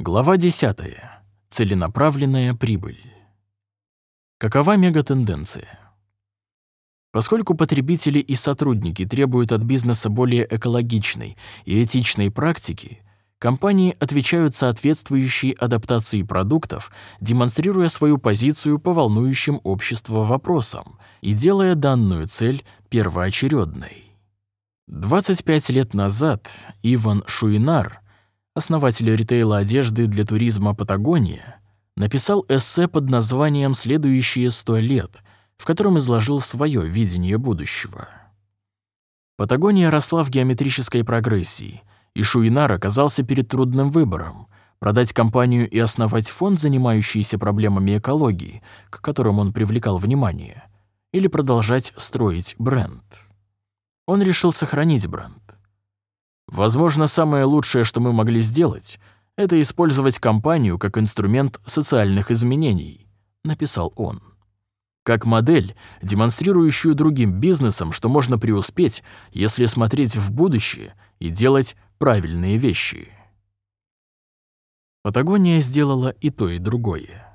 Глава 10. Целенаправленная прибыль. Какова мегатенденция? Поскольку потребители и сотрудники требуют от бизнеса более экологичной и этичной практики, компании отвечают соответствующей адаптации продуктов, демонстрируя свою позицию по волнующим общество вопросам и делая данную цель первоочередной. 25 лет назад Иван Шуинар, основатель ритейла одежды для туризма Патагония, написал эссе под названием «Следующие сто лет», в котором изложил свое видение будущего. Патагония росла в геометрической прогрессии, и Шуинар оказался перед трудным выбором — продать компанию и основать фонд, занимающийся проблемами экологии, к которым он привлекал внимание, или продолжать строить бренд. Он решил сохранить бренд. Возможно, самое лучшее, что мы могли сделать, это использовать компанию как инструмент социальных изменений, написал он. Как модель, демонстрирующую другим бизнесам, что можно преуспеть, если смотреть в будущее и делать правильные вещи. Патагония сделала и то, и другое.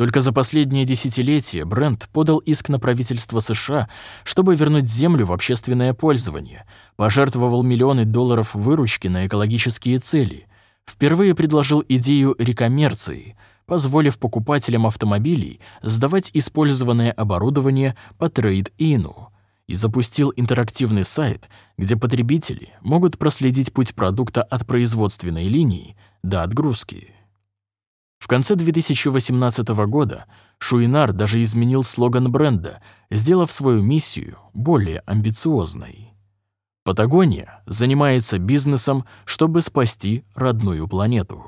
Только за последнее десятилетие бренд подал иск на правительство США, чтобы вернуть землю в общественное пользование, пожертвовал миллионы долларов выручки на экологические цели, впервые предложил идею рекоммерции, позволив покупателям автомобилей сдавать использованное оборудование по трейд-ину, и запустил интерактивный сайт, где потребители могут проследить путь продукта от производственной линии до отгрузки. В конце 2018 года Шуинар даже изменил слоган бренда, сделав свою миссию более амбициозной. Патагония занимается бизнесом, чтобы спасти родную планету.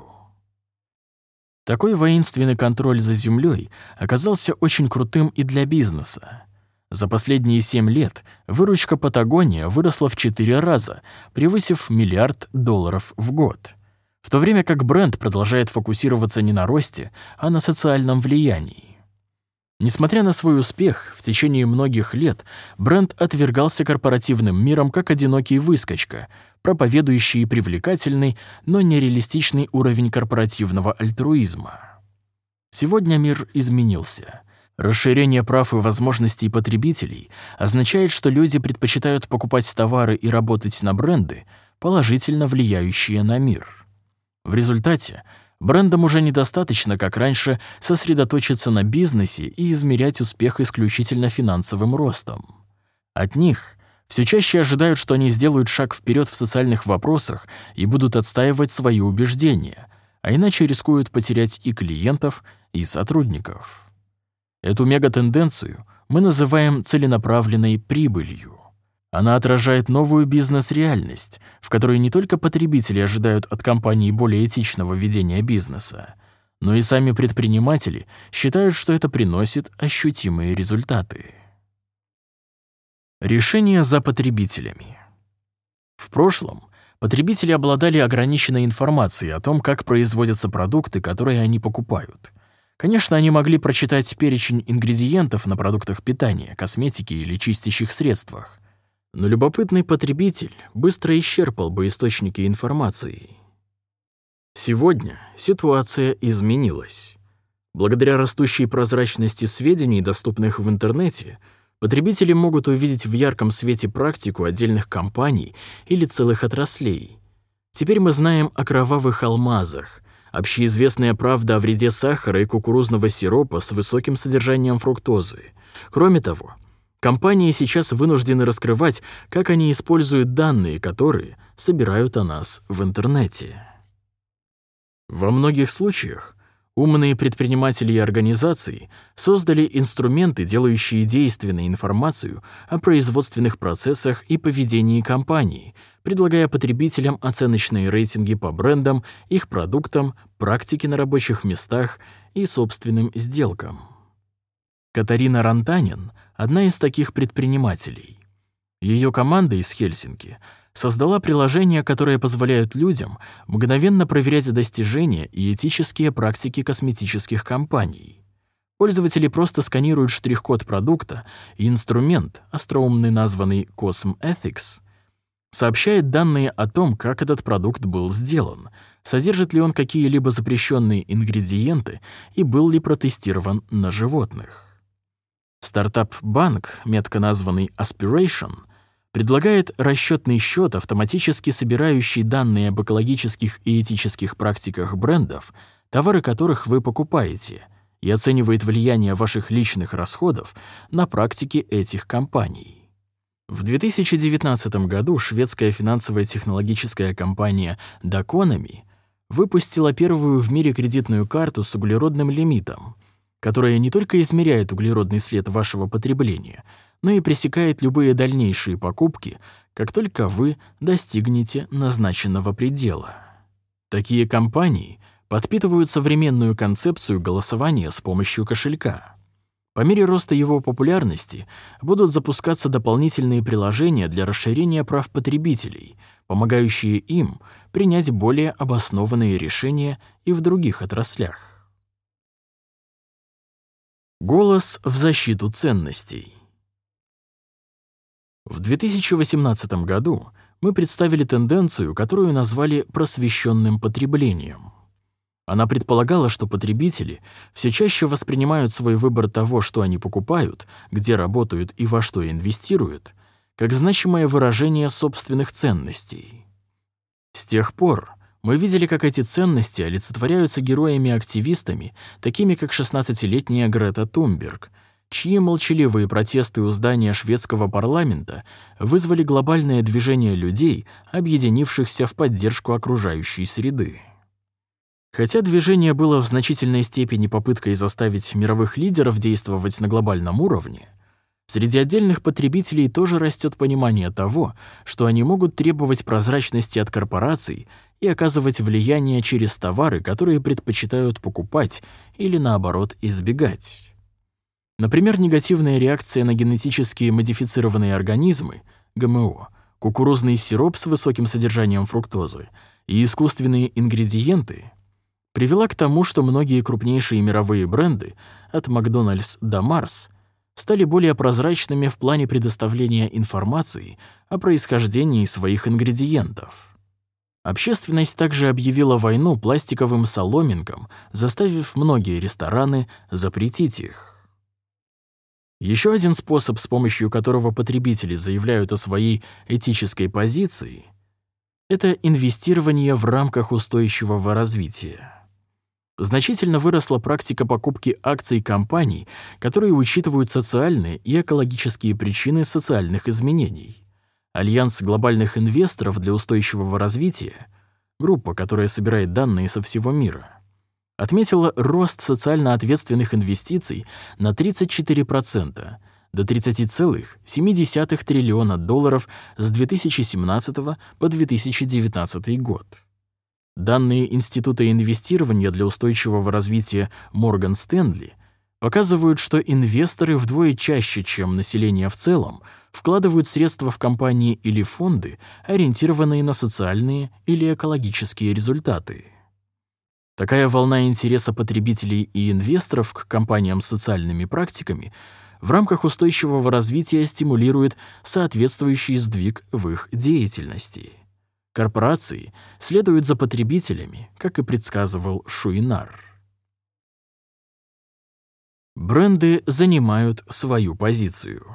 Такой воинственный контроль за землей оказался очень крутым и для бизнеса. За последние семь лет выручка Патагония выросла в четыре раза, превысив миллиард долларов в год в то время как бренд продолжает фокусироваться не на росте, а на социальном влиянии. Несмотря на свой успех, в течение многих лет бренд отвергался корпоративным миром как одинокий выскочка, проповедующий привлекательный, но нереалистичный уровень корпоративного альтруизма. Сегодня мир изменился. Расширение прав и возможностей потребителей означает, что люди предпочитают покупать товары и работать на бренды, положительно влияющие на мир. В результате брендам уже недостаточно, как раньше, сосредоточиться на бизнесе и измерять успех исключительно финансовым ростом. От них все чаще ожидают, что они сделают шаг вперед в социальных вопросах и будут отстаивать свои убеждения, а иначе рискуют потерять и клиентов, и сотрудников. Эту мегатенденцию мы называем целенаправленной прибылью. Она отражает новую бизнес-реальность, в которой не только потребители ожидают от компании более этичного ведения бизнеса, но и сами предприниматели считают, что это приносит ощутимые результаты. Решения за потребителями. В прошлом потребители обладали ограниченной информацией о том, как производятся продукты, которые они покупают. Конечно, они могли прочитать перечень ингредиентов на продуктах питания, косметике или чистящих средствах, но любопытный потребитель быстро исчерпал бы источники информации. Сегодня ситуация изменилась. Благодаря растущей прозрачности сведений, доступных в интернете, потребители могут увидеть в ярком свете практику отдельных компаний или целых отраслей. Теперь мы знаем о кровавых алмазах, общеизвестная правда о вреде сахара и кукурузного сиропа с высоким содержанием фруктозы. Кроме того, Компании сейчас вынуждены раскрывать, как они используют данные, которые собирают о нас в интернете. Во многих случаях умные предприниматели и организации создали инструменты, делающие действенной информацию о производственных процессах и поведении компании, предлагая потребителям оценочные рейтинги по брендам, их продуктам, практике на рабочих местах и собственным сделкам. Катарина Рантанин — одна из таких предпринимателей. Ее команда из Хельсинки создала приложение, которое позволяет людям мгновенно проверять достижения и этические практики косметических компаний. Пользователи просто сканируют штрих-код продукта, и инструмент, остроумный названный Cosm Ethics, сообщает данные о том, как этот продукт был сделан, содержит ли он какие-либо запрещенные ингредиенты и был ли протестирован на животных. Стартап-банк, метко названный Aspiration, предлагает расчетный счет, автоматически собирающий данные об экологических и этических практиках брендов, товары которых вы покупаете, и оценивает влияние ваших личных расходов на практики этих компаний. В 2019 году шведская финансовая технологическая компания Daconomy выпустила первую в мире кредитную карту с углеродным лимитом, которая не только измеряет углеродный след вашего потребления, но и пресекает любые дальнейшие покупки, как только вы достигнете назначенного предела. Такие компании подпитывают современную концепцию голосования с помощью кошелька. По мере роста его популярности будут запускаться дополнительные приложения для расширения прав потребителей, помогающие им принять более обоснованные решения и в других отраслях. Голос в защиту ценностей. В 2018 году мы представили тенденцию, которую назвали просвещенным потреблением. Она предполагала, что потребители все чаще воспринимают свой выбор того, что они покупают, где работают и во что инвестируют, как значимое выражение собственных ценностей. С тех пор мы видели, как эти ценности олицетворяются героями-активистами, такими как 16-летняя Грета Тумберг, чьи молчаливые протесты у здания шведского парламента вызвали глобальное движение людей, объединившихся в поддержку окружающей среды. Хотя движение было в значительной степени попыткой заставить мировых лидеров действовать на глобальном уровне, Среди отдельных потребителей тоже растет понимание того, что они могут требовать прозрачности от корпораций и оказывать влияние через товары, которые предпочитают покупать или, наоборот, избегать. Например, негативная реакция на генетически модифицированные организмы, ГМО, кукурузный сироп с высоким содержанием фруктозы и искусственные ингредиенты привела к тому, что многие крупнейшие мировые бренды, от Макдональдс до Марс, стали более прозрачными в плане предоставления информации о происхождении своих ингредиентов. Общественность также объявила войну пластиковым соломинкам, заставив многие рестораны запретить их. Еще один способ, с помощью которого потребители заявляют о своей этической позиции, это инвестирование в рамках устойчивого развития. Значительно выросла практика покупки акций компаний, которые учитывают социальные и экологические причины социальных изменений. Альянс глобальных инвесторов для устойчивого развития, группа, которая собирает данные со всего мира, отметила рост социально ответственных инвестиций на 34%, до 30,7 триллиона долларов с 2017 по 2019 год. Данные Института инвестирования для устойчивого развития Морган Стэнли показывают, что инвесторы вдвое чаще, чем население в целом, вкладывают средства в компании или фонды, ориентированные на социальные или экологические результаты. Такая волна интереса потребителей и инвесторов к компаниям с социальными практиками в рамках устойчивого развития стимулирует соответствующий сдвиг в их деятельности. Корпорации следуют за потребителями, как и предсказывал Шуинар. Бренды занимают свою позицию.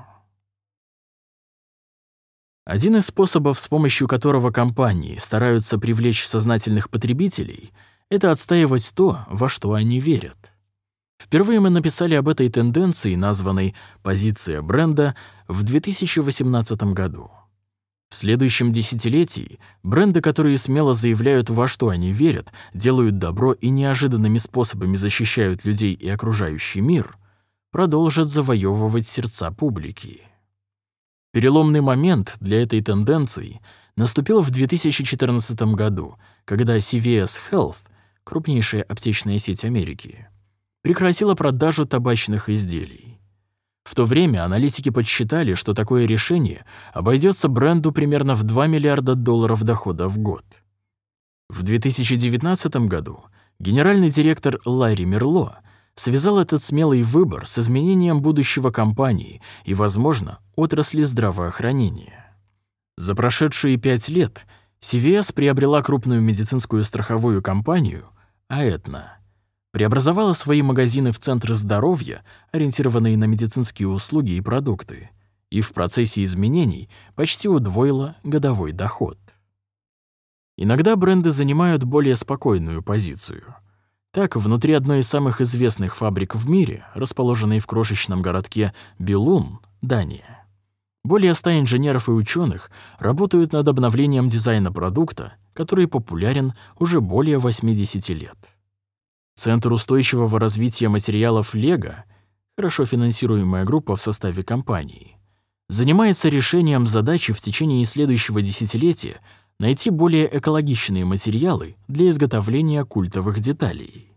Один из способов, с помощью которого компании стараются привлечь сознательных потребителей, это отстаивать то, во что они верят. Впервые мы написали об этой тенденции, названной «позиция бренда», в 2018 году. В следующем десятилетии бренды, которые смело заявляют, во что они верят, делают добро и неожиданными способами защищают людей и окружающий мир, продолжат завоевывать сердца публики. Переломный момент для этой тенденции наступил в 2014 году, когда CVS Health, крупнейшая аптечная сеть Америки, прекратила продажу табачных изделий. В то время аналитики подсчитали, что такое решение обойдется бренду примерно в 2 миллиарда долларов дохода в год. В 2019 году генеральный директор Ларри Мерло связал этот смелый выбор с изменением будущего компании и, возможно, отрасли здравоохранения. За прошедшие пять лет CVS приобрела крупную медицинскую страховую компанию Аэтна, преобразовала свои магазины в центры здоровья, ориентированные на медицинские услуги и продукты, и в процессе изменений почти удвоила годовой доход. Иногда бренды занимают более спокойную позицию. Так, внутри одной из самых известных фабрик в мире, расположенной в крошечном городке Белун, Дания, более ста инженеров и ученых работают над обновлением дизайна продукта, который популярен уже более 80 лет. Центр устойчивого развития материалов «Лего» хорошо финансируемая группа в составе компании, занимается решением задачи в течение следующего десятилетия найти более экологичные материалы для изготовления культовых деталей.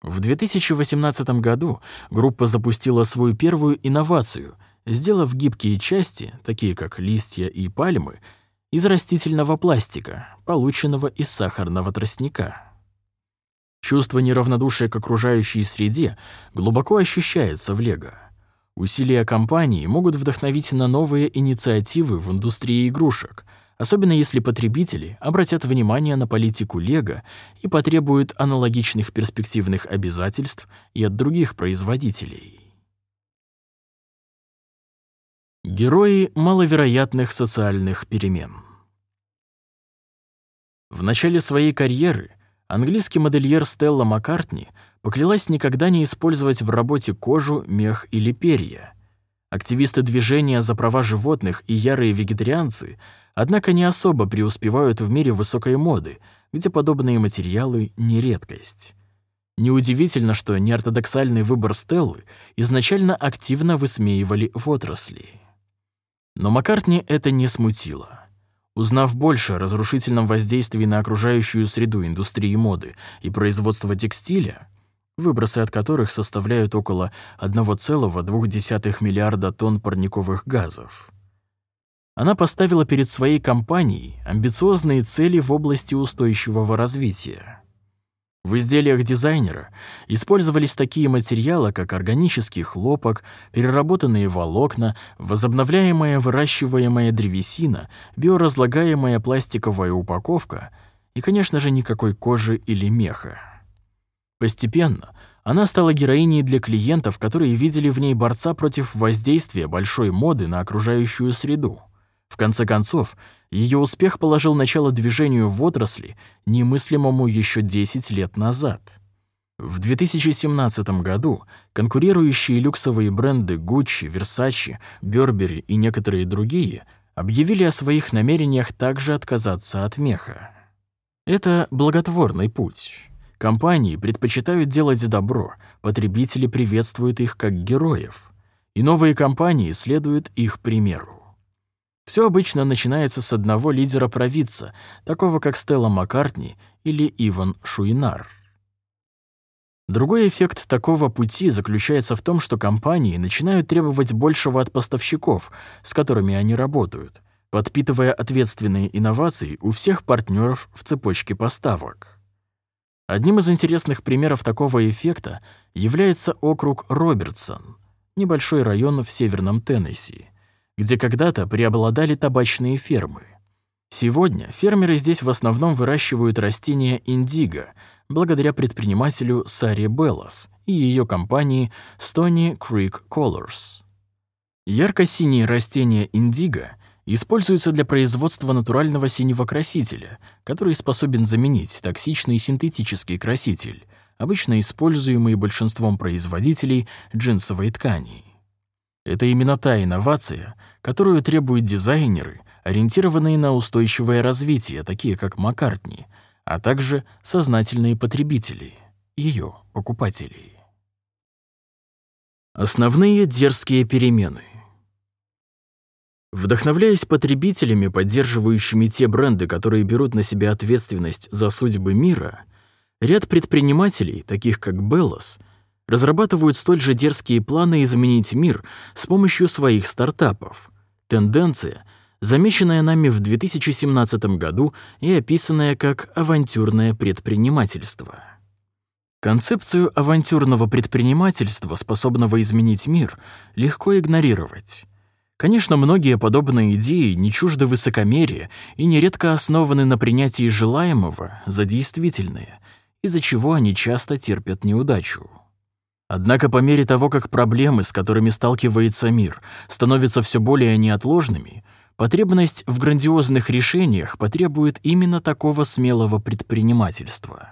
В 2018 году группа запустила свою первую инновацию, сделав гибкие части, такие как листья и пальмы, из растительного пластика, полученного из сахарного тростника. Чувство неравнодушия к окружающей среде глубоко ощущается в Лего. Усилия компании могут вдохновить на новые инициативы в индустрии игрушек, особенно если потребители обратят внимание на политику Лего и потребуют аналогичных перспективных обязательств и от других производителей. Герои маловероятных социальных перемен. В начале своей карьеры английский модельер Стелла Маккартни поклялась никогда не использовать в работе кожу, мех или перья. Активисты движения за права животных и ярые вегетарианцы, однако, не особо преуспевают в мире высокой моды, где подобные материалы — не редкость. Неудивительно, что неортодоксальный выбор Стеллы изначально активно высмеивали в отрасли. Но Маккартни это не смутило. Узнав больше о разрушительном воздействии на окружающую среду индустрии моды и производства текстиля, выбросы от которых составляют около 1,2 миллиарда тонн парниковых газов, она поставила перед своей компанией амбициозные цели в области устойчивого развития. В изделиях дизайнера использовались такие материалы, как органический хлопок, переработанные волокна, возобновляемая выращиваемая древесина, биоразлагаемая пластиковая упаковка и, конечно же, никакой кожи или меха. Постепенно она стала героиней для клиентов, которые видели в ней борца против воздействия большой моды на окружающую среду. В конце концов, ее успех положил начало движению в отрасли, немыслимому еще 10 лет назад. В 2017 году конкурирующие люксовые бренды Gucci, Versace, Burberry и некоторые другие объявили о своих намерениях также отказаться от меха. Это благотворный путь. Компании предпочитают делать добро, потребители приветствуют их как героев, и новые компании следуют их примеру. Все обычно начинается с одного лидера провидца, такого как Стелла Маккартни или Иван Шуинар. Другой эффект такого пути заключается в том, что компании начинают требовать большего от поставщиков, с которыми они работают, подпитывая ответственные инновации у всех партнеров в цепочке поставок. Одним из интересных примеров такого эффекта является округ Робертсон, небольшой район в северном Теннесси где когда-то преобладали табачные фермы. Сегодня фермеры здесь в основном выращивают растения индиго, благодаря предпринимателю Саре Беллас и ее компании Stony Creek Colors. Ярко-синие растения индиго используются для производства натурального синего красителя, который способен заменить токсичный синтетический краситель, обычно используемый большинством производителей джинсовой ткани. Это именно та инновация, которую требуют дизайнеры, ориентированные на устойчивое развитие, такие как Маккартни, а также сознательные потребители, ее покупателей. Основные дерзкие перемены. Вдохновляясь потребителями, поддерживающими те бренды, которые берут на себя ответственность за судьбы мира, ряд предпринимателей, таких как Беллос, разрабатывают столь же дерзкие планы изменить мир с помощью своих стартапов. Тенденция, замеченная нами в 2017 году и описанная как авантюрное предпринимательство. Концепцию авантюрного предпринимательства, способного изменить мир, легко игнорировать. Конечно, многие подобные идеи не чужды высокомерия и нередко основаны на принятии желаемого за действительное, из-за чего они часто терпят неудачу. Однако по мере того, как проблемы, с которыми сталкивается мир, становятся все более неотложными, потребность в грандиозных решениях потребует именно такого смелого предпринимательства.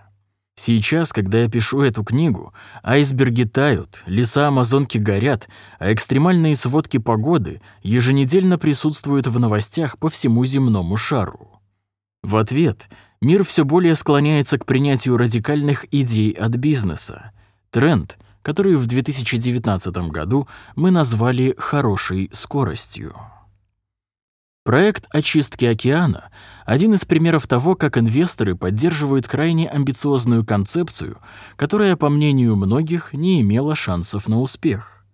Сейчас, когда я пишу эту книгу, айсберги тают, леса Амазонки горят, а экстремальные сводки погоды еженедельно присутствуют в новостях по всему земному шару. В ответ мир все более склоняется к принятию радикальных идей от бизнеса. Тренд, который в 2019 году мы назвали «хорошей скоростью». Проект очистки океана — один из примеров того, как инвесторы поддерживают крайне амбициозную концепцию, которая, по мнению многих, не имела шансов на успех.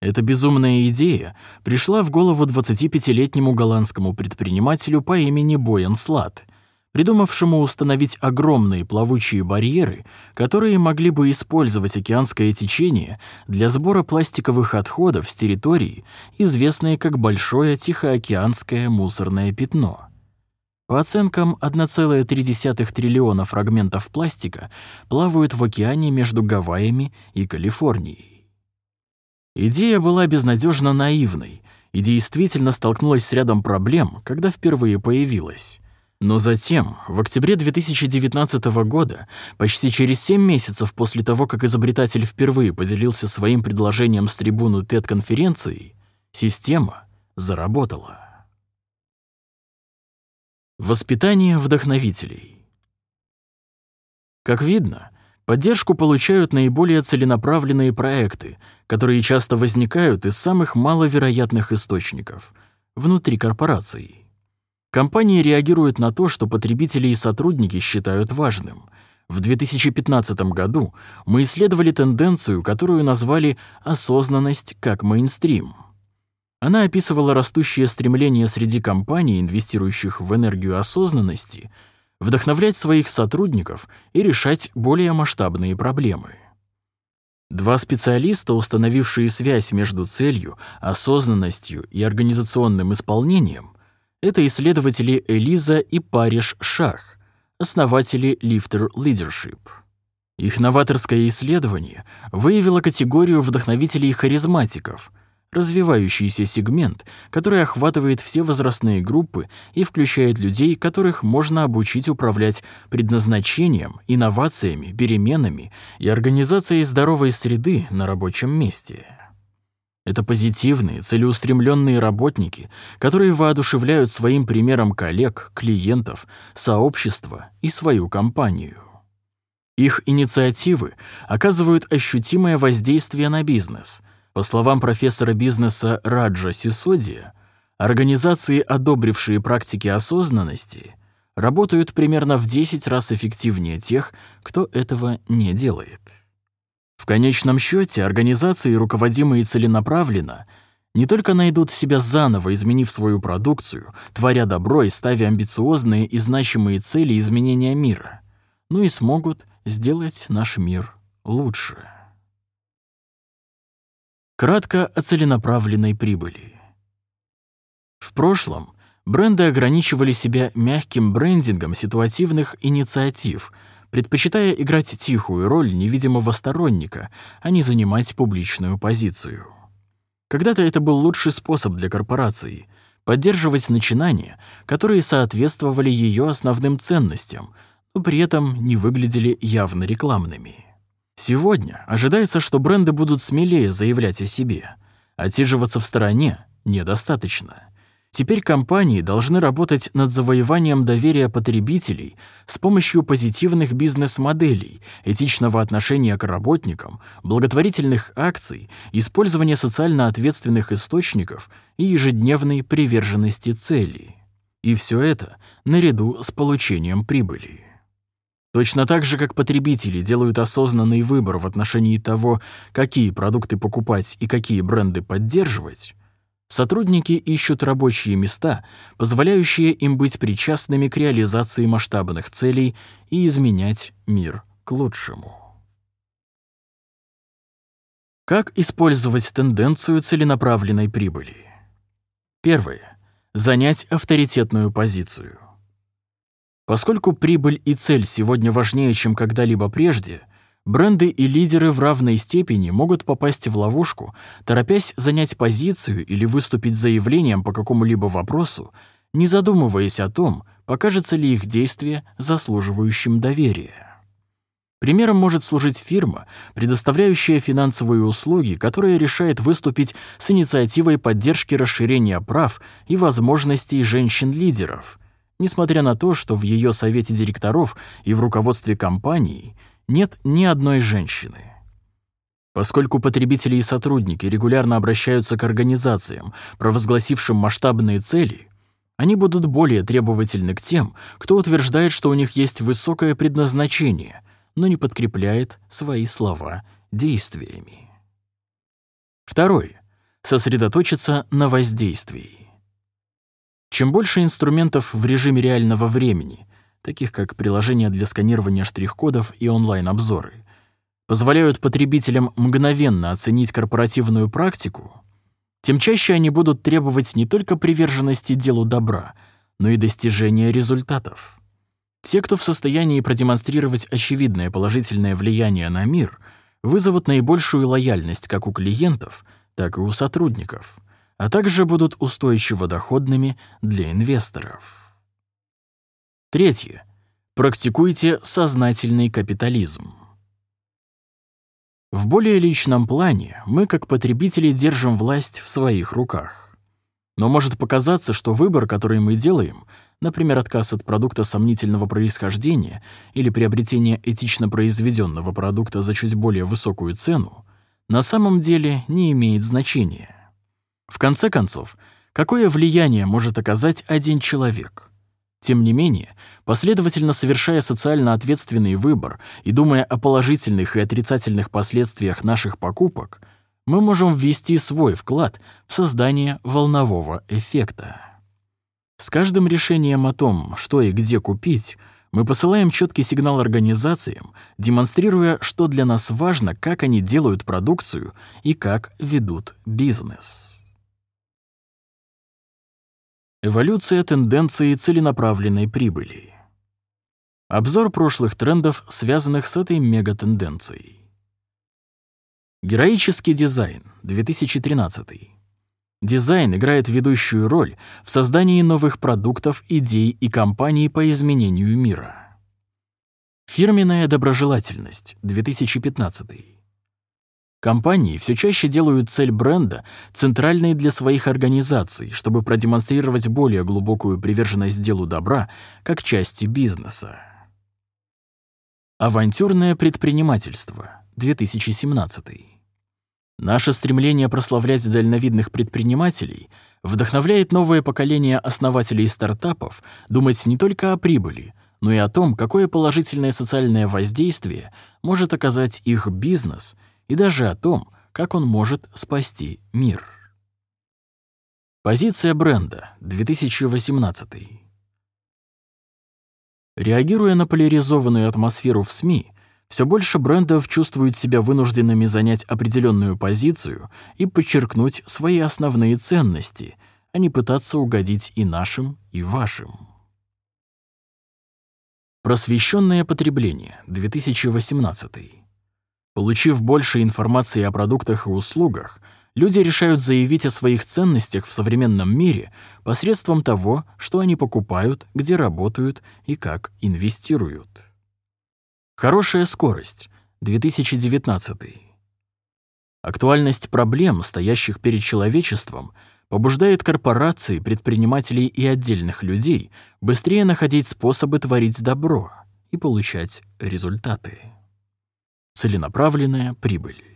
Эта безумная идея пришла в голову 25-летнему голландскому предпринимателю по имени Боян Слат — придумавшему установить огромные плавучие барьеры, которые могли бы использовать океанское течение для сбора пластиковых отходов с территории, известной как Большое Тихоокеанское мусорное пятно. По оценкам, 1,3 триллиона фрагментов пластика плавают в океане между Гавайями и Калифорнией. Идея была безнадежно наивной и действительно столкнулась с рядом проблем, когда впервые появилась. Но затем, в октябре 2019 года, почти через 7 месяцев после того, как изобретатель впервые поделился своим предложением с трибуну TED-конференции, система заработала. Воспитание вдохновителей. Как видно, поддержку получают наиболее целенаправленные проекты, которые часто возникают из самых маловероятных источников — внутри корпораций. Компании реагируют на то, что потребители и сотрудники считают важным. В 2015 году мы исследовали тенденцию, которую назвали «осознанность как мейнстрим». Она описывала растущее стремление среди компаний, инвестирующих в энергию осознанности, вдохновлять своих сотрудников и решать более масштабные проблемы. Два специалиста, установившие связь между целью, осознанностью и организационным исполнением, это исследователи Элиза и Париж Шах, основатели Lifter Leadership. Их новаторское исследование выявило категорию вдохновителей-харизматиков, развивающийся сегмент, который охватывает все возрастные группы и включает людей, которых можно обучить управлять предназначением, инновациями, переменами и организацией здоровой среды на рабочем месте. Это позитивные, целеустремленные работники, которые воодушевляют своим примером коллег, клиентов, сообщества и свою компанию. Их инициативы оказывают ощутимое воздействие на бизнес. По словам профессора бизнеса Раджа Сисодия, организации, одобрившие практики осознанности, работают примерно в 10 раз эффективнее тех, кто этого не делает. В конечном счете организации, руководимые целенаправленно, не только найдут себя заново, изменив свою продукцию, творя добро и ставя амбициозные и значимые цели изменения мира, но и смогут сделать наш мир лучше. Кратко о целенаправленной прибыли. В прошлом бренды ограничивали себя мягким брендингом ситуативных инициатив — предпочитая играть тихую роль невидимого сторонника, а не занимать публичную позицию. Когда-то это был лучший способ для корпорации — поддерживать начинания, которые соответствовали ее основным ценностям, но при этом не выглядели явно рекламными. Сегодня ожидается, что бренды будут смелее заявлять о себе. Отсиживаться в стороне недостаточно — Теперь компании должны работать над завоеванием доверия потребителей с помощью позитивных бизнес-моделей, этичного отношения к работникам, благотворительных акций, использования социально ответственных источников и ежедневной приверженности цели. И все это наряду с получением прибыли. Точно так же, как потребители делают осознанный выбор в отношении того, какие продукты покупать и какие бренды поддерживать, Сотрудники ищут рабочие места, позволяющие им быть причастными к реализации масштабных целей и изменять мир к лучшему. Как использовать тенденцию целенаправленной прибыли? Первое. Занять авторитетную позицию. Поскольку прибыль и цель сегодня важнее, чем когда-либо прежде, бренды и лидеры в равной степени могут попасть в ловушку, торопясь занять позицию или выступить заявлением по какому-либо вопросу, не задумываясь о том, покажется ли их действие заслуживающим доверия. Примером может служить фирма, предоставляющая финансовые услуги, которая решает выступить с инициативой поддержки расширения прав и возможностей женщин-лидеров – несмотря на то, что в ее совете директоров и в руководстве компании нет ни одной женщины. Поскольку потребители и сотрудники регулярно обращаются к организациям, провозгласившим масштабные цели, они будут более требовательны к тем, кто утверждает, что у них есть высокое предназначение, но не подкрепляет свои слова действиями. Второе. Сосредоточиться на воздействии. Чем больше инструментов в режиме реального времени, таких как приложения для сканирования штрих-кодов и онлайн-обзоры, позволяют потребителям мгновенно оценить корпоративную практику, тем чаще они будут требовать не только приверженности делу добра, но и достижения результатов. Те, кто в состоянии продемонстрировать очевидное положительное влияние на мир, вызовут наибольшую лояльность как у клиентов, так и у сотрудников — а также будут устойчиво доходными для инвесторов. Третье. Практикуйте сознательный капитализм. В более личном плане мы, как потребители, держим власть в своих руках. Но может показаться, что выбор, который мы делаем, например, отказ от продукта сомнительного происхождения или приобретение этично произведенного продукта за чуть более высокую цену, на самом деле не имеет значения. В конце концов, какое влияние может оказать один человек? Тем не менее, последовательно совершая социально ответственный выбор и думая о положительных и отрицательных последствиях наших покупок, мы можем ввести свой вклад в создание волнового эффекта. С каждым решением о том, что и где купить, мы посылаем четкий сигнал организациям, демонстрируя, что для нас важно, как они делают продукцию и как ведут бизнес. Эволюция тенденции целенаправленной прибыли. Обзор прошлых трендов, связанных с этой мегатенденцией. Героический дизайн, 2013. Дизайн играет ведущую роль в создании новых продуктов, идей и компаний по изменению мира. Фирменная доброжелательность, 2015. Компании все чаще делают цель бренда центральной для своих организаций, чтобы продемонстрировать более глубокую приверженность делу добра как части бизнеса. Авантюрное предпринимательство, 2017. Наше стремление прославлять дальновидных предпринимателей вдохновляет новое поколение основателей стартапов думать не только о прибыли, но и о том, какое положительное социальное воздействие может оказать их бизнес – и даже о том, как он может спасти мир. Позиция бренда, 2018. Реагируя на поляризованную атмосферу в СМИ, все больше брендов чувствуют себя вынужденными занять определенную позицию и подчеркнуть свои основные ценности, а не пытаться угодить и нашим, и вашим. Просвещенное потребление, 2018. Получив больше информации о продуктах и услугах, люди решают заявить о своих ценностях в современном мире посредством того, что они покупают, где работают и как инвестируют. Хорошая скорость. 2019. Актуальность проблем, стоящих перед человечеством, побуждает корпорации, предпринимателей и отдельных людей быстрее находить способы творить добро и получать результаты целенаправленная прибыль.